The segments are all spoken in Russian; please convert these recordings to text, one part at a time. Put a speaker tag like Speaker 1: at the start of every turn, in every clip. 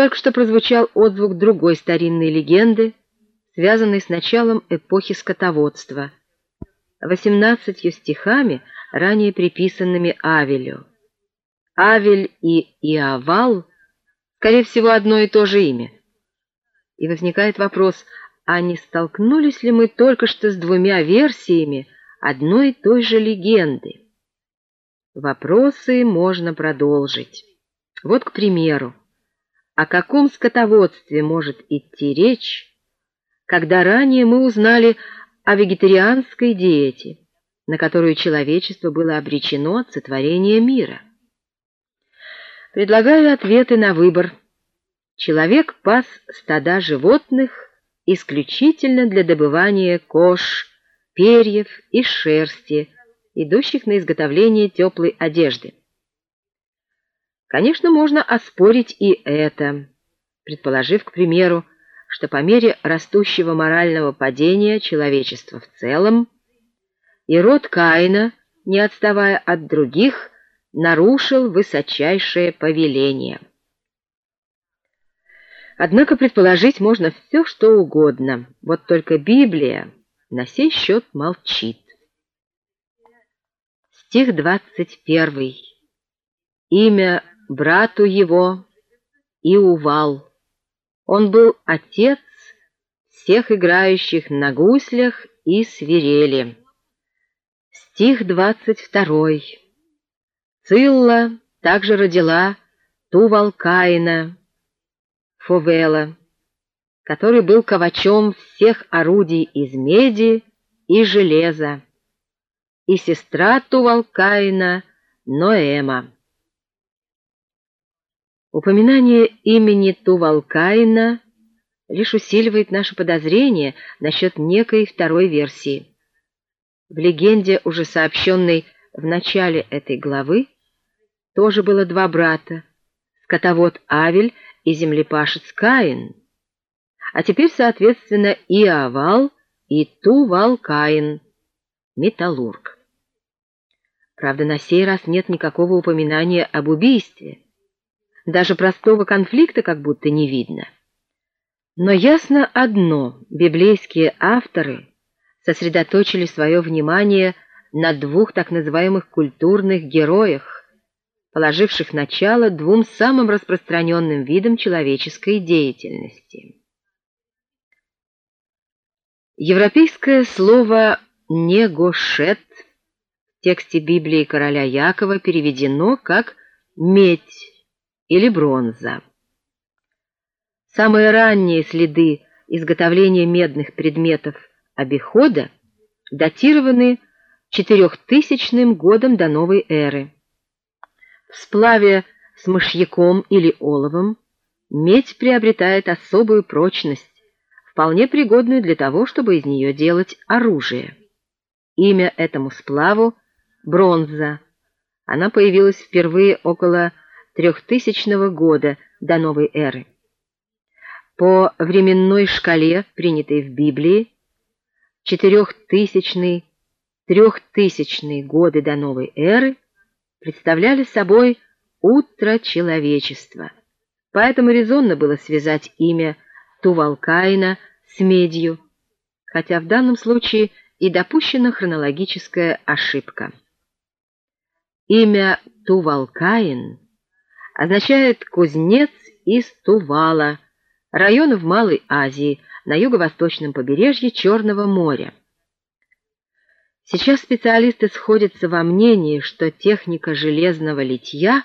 Speaker 1: Только что прозвучал отзвук другой старинной легенды, связанной с началом эпохи скотоводства, восемнадцатью стихами, ранее приписанными Авелю. Авель и Иовал, скорее всего, одно и то же имя. И возникает вопрос, а не столкнулись ли мы только что с двумя версиями одной и той же легенды? Вопросы можно продолжить. Вот, к примеру, о каком скотоводстве может идти речь, когда ранее мы узнали о вегетарианской диете, на которую человечество было обречено от сотворения мира? Предлагаю ответы на выбор. Человек пас стада животных исключительно для добывания кож, перьев и шерсти, идущих на изготовление теплой одежды. Конечно, можно оспорить и это, предположив, к примеру, что по мере растущего морального падения человечества в целом и род Каина, не отставая от других, нарушил высочайшее повеление. Однако предположить можно все, что угодно, вот только Библия на сей счет молчит. Стих двадцать первый. Имя брату его Иувал. Он был отец всех играющих на гуслях и свирели. Стих двадцать второй. Цилла также родила Тувалкаина, Фовела, который был ковачом всех орудий из меди и железа, и сестра Тувалкаина Ноэма. Упоминание имени Тувалкаина лишь усиливает наше подозрение насчет некой второй версии. В легенде, уже сообщенной в начале этой главы, тоже было два брата, скотовод Авель и землепашец Каин, а теперь, соответственно, и Авал, и Тувал-Каин, металлург. Правда, на сей раз нет никакого упоминания об убийстве, даже простого конфликта как будто не видно. Но ясно одно — библейские авторы сосредоточили свое внимание на двух так называемых культурных героях, положивших начало двум самым распространенным видам человеческой деятельности. Европейское слово «негошет» в тексте Библии короля Якова переведено как «медь», или бронза. Самые ранние следы изготовления медных предметов обихода датированы 4000 годом до новой эры. В сплаве с мышьяком или оловом медь приобретает особую прочность, вполне пригодную для того, чтобы из нее делать оружие. Имя этому сплаву — бронза. Она появилась впервые около трехтысячного года до новой эры. По временной шкале, принятой в Библии, четырехтысячный, трехтысячные годы до новой эры представляли собой утро человечества. Поэтому резонно было связать имя Тувалкаина с медью, хотя в данном случае и допущена хронологическая ошибка. Имя Тувалкаин означает «кузнец из Тувала», района в Малой Азии, на юго-восточном побережье Черного моря. Сейчас специалисты сходятся во мнении, что техника железного литья,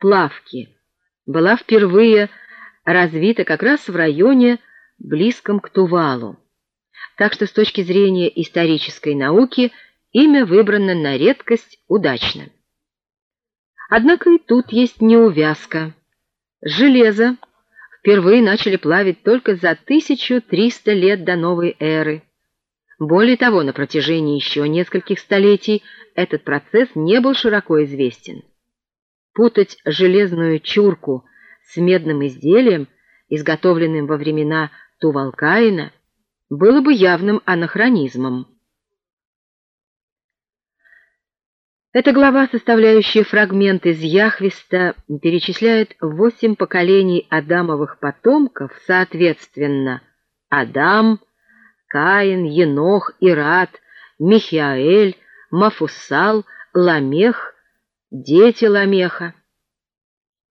Speaker 1: плавки, была впервые развита как раз в районе, близком к Тувалу. Так что с точки зрения исторической науки имя выбрано на редкость удачно. Однако и тут есть неувязка. Железо впервые начали плавить только за 1300 лет до новой эры. Более того, на протяжении еще нескольких столетий этот процесс не был широко известен. Путать железную чурку с медным изделием, изготовленным во времена Тувалкаина, было бы явным анахронизмом. Эта глава, составляющая фрагмент из Яхвиста, перечисляет восемь поколений Адамовых потомков, соответственно, Адам, Каин, Енох, Ират, Михиаэль, Мафусал, Ламех, дети Ламеха.